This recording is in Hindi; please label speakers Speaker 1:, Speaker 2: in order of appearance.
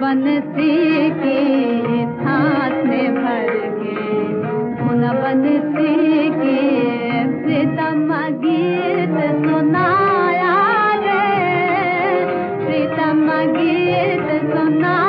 Speaker 1: बनती की हाथ में भर के। उन बनती की प्रीतम गीत सुनाया रे। प्रीतम गीत सुना